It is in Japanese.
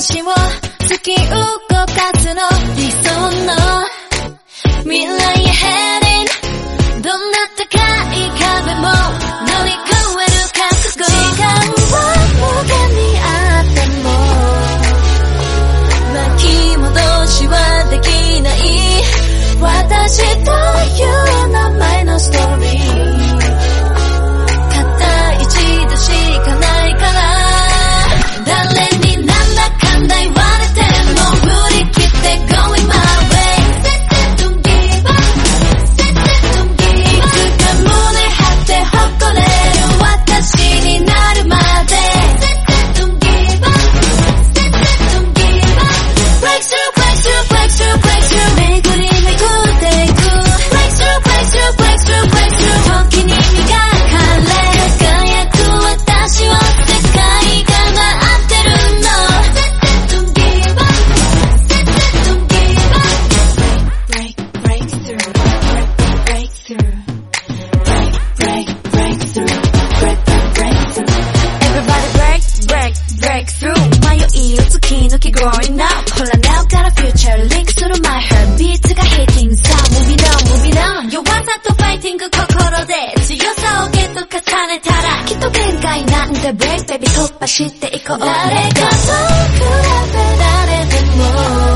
私を突き動かすの。理想の未来続き growing up ほら now got a future link する my heartbeat が hitting さ moving on moving on 弱さとファイティング心で強さをゲット重ねたらきっと限界なんて break baby 突破していこう誰かと比べられても